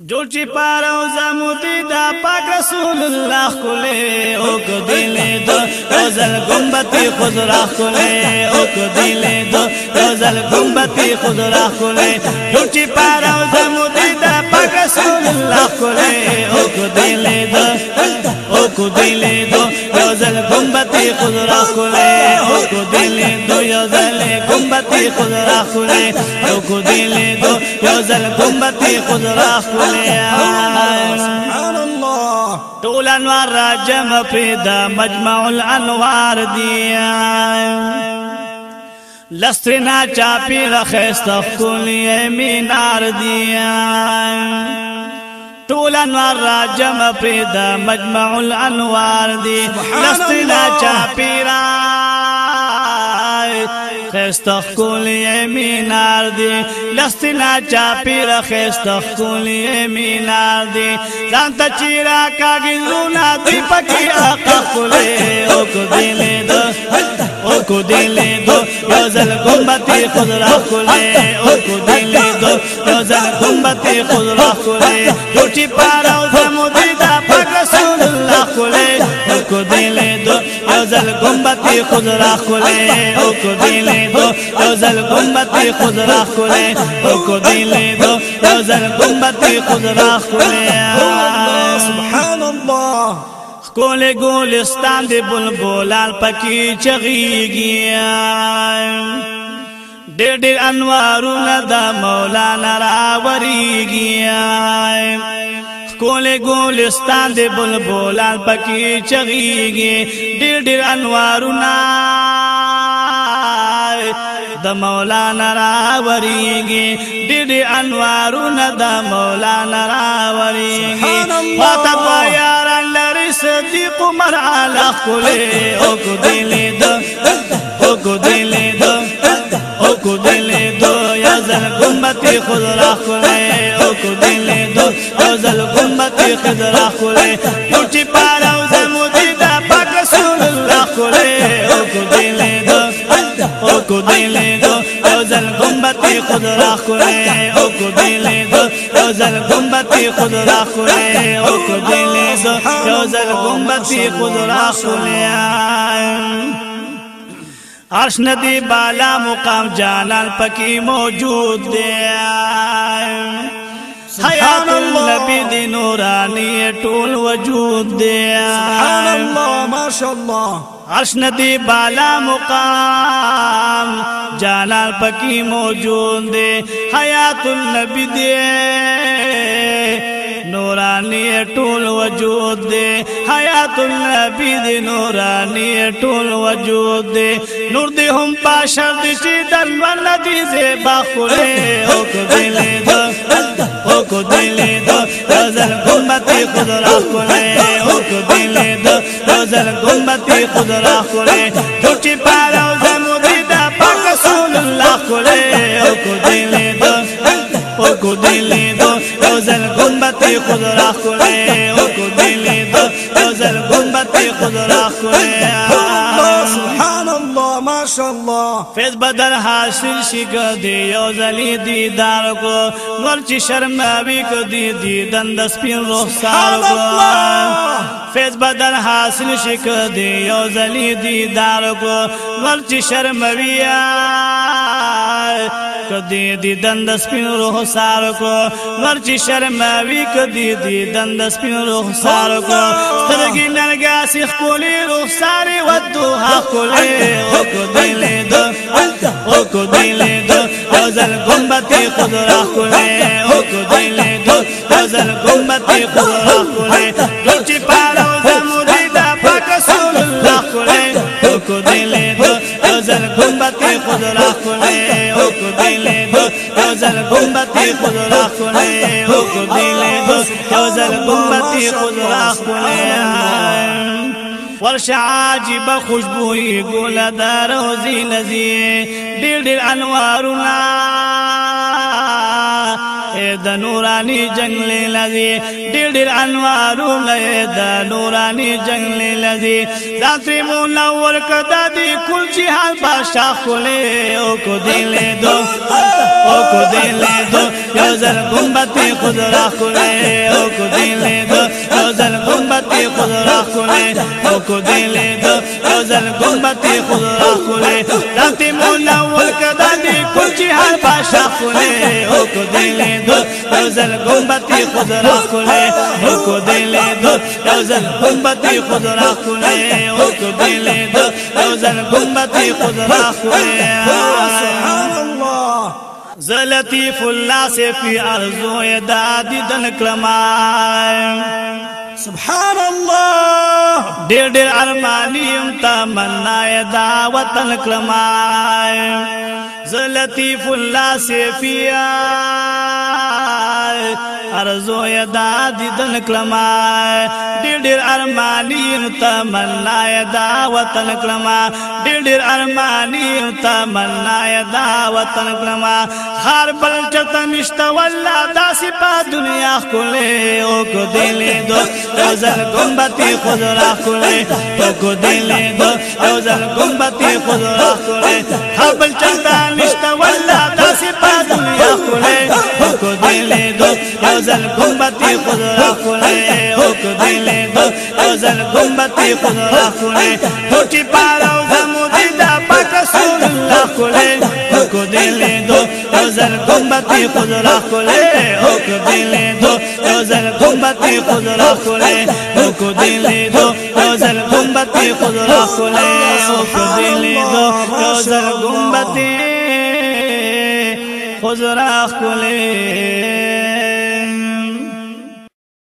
جو چی پارو زمودی دا پاک رسول اللہ کلے اوک دیلے دو، روزل گمبتی خود کلے اوک دیلے دو، روزل گمبتی خود راہ کلے جو چی پارو زمودی دا پاک رسول اللہ کلے اوک دیلے دو، اوک دیلے دو، روزل گمبتی خود راہ کلے کو دلې دو روزل گنبتی خود را کو دلې دو روزل گنبتی خود را سبحان الله طول انوار را جمع پیدا مجمع الانوار دیا لستنا چاپی رخست کلی مینار دیا طول انوار را جمع پیدا مجمع الانوار دی لستنا را خستخ کولی مینار دی لستنا چاپیر خستخ کولی مینار دی ځان ته چیرا کاږي زونا دی پکی آقا کولی او کو دلې دو او کو دلې دو یو ځل ګمبتي خود را کولی او کو دلې دو یو ځل ګمبتي خود را کولی ټوټي پاراو زمودي دا پاک رسول الله کولی او کو ځل ګمبتي خود را کولی او کو دلې دو یو ځل ګمبتي خود را کولی او کو دلې دو یو ځل ګمبتي خود را کولی سبحان الله کول ګولستان دی بلبلال پکې چغيږي ډېر ډېر انوارونه د مولانا راوريږي کول ګولستان دی بلبلال پکې چغيږي ډېر ډېر انوارونه د مولانا راوريږي ډېر انوارونه د مولانا راوريږي فاتت یار لری صدیق عمر علی خله او کو دلې دو او کو دلې دو او کو دلې دو یا زل گنبتی خود را خله أو کو دلې دو یا زل گنبتی خود را خله ټوټي پاراو زمودي دا پاک رسول الله خله أو کو دلې دو أو کو دلې دو أو زل گنبتی خود را خله أو کو دلې دو أو زل گنبتی خود را خله أو کو دلې دو أو زل گنبتی خود را خله عرش ندی بالا مقام جانان پکی موجود دی حیات النبی دی نورانی ټول وجود دی سبحان الله ما شاء الله عرش ندی بالا مقام جلال پکی موجود دے۔ حیات النبی دے۔ نورانی ټول وجود دے حیات النبی دی نورانی ٹول وجود دے نور دی ہم پاشر دی چی در ون دی زیبا خولے اوک دلے دو اوک دلے دو روزر گمتی خود را خولے اوک دلے دو روزر گمتی خود را خولے جوچی پارا زمو دی دا پاک سول اللہ خولے اوک دلے دو اوک دلے دو روزر گمتی خود را خولے الله ما شاء الله فیض بدر حاصل شي کدی یو زلی دیدار کو. نور چې شرماوي کدی دیدن د سپین رخسار کو. فیض بدر حاصل شي کدی یو زلی دیدار کو. نور چې شرموي کدی دیدن د سپین رخسار کو نور چې شرماوي کدی دیدن د سپین رخسار کو سترګې نرګاسي خپلې رخسارې ودوها خپلې أو کو دلې دو أو کو دلې دو روزل گنبتی خود را کولے أو کو دلې دو روزل گنبتی خود را کولے دوچی روزل گنبتی خود را أو کو دلې دو روزل گنبتی خود را کولے ورش عاجب خوشبوئی دار د نورانی جنگلی لذي ډېر ډېر انوارونه د نورانی جنگلی لذي ذات منور کدا دی کل جهان بادشاہ کولې او کو دلې دو او کو دلې دو. یو زر گنبتی خود را کولې او کو دلې دو یو زر گنبتی خود را کولې أو کو دلې دو یو زر گنبتی خود را کولې ذات منور کدا دی کل جهان بادشاہ کولې أو کو دلې دو یو زل گنبتی خود را کولے أو کو دلے دو یو زل گنبتی خود را کولے أو کو دلے دو یو زل گنبتی خود را کولے سبحان زلطیف الله سے فی ارزو سبحان الله ډېر ډېر ارمانیم تمنا دا وطن کلمائے زلطیف الله سے ارزو یدا دیدن کلما ډېر ډېر ارمانی تمنا یدا وطن کلما ډېر ډېر ارمانی تمنا یدا وطن کلما هر بل چته نشته ولا داسې په دنیا کوله او کو دلې دو روزل گنبتی خود را کوله او کو دلې دو روزل گنبتی خود را کوله هر بل چته نشته غزل گنبتی خود را خونه حک دل دو غزل گنبتی خود را خونه توٹی پارا و زمودی پاک رسول اللہ خونه حک دل دو غزل گنبتی خود را خونه حک دل دو غزل گنبتی خود را خونه حک دل دو غزل گنبتی خود را خونه حک دل دو غزل گنبتی خود را خونه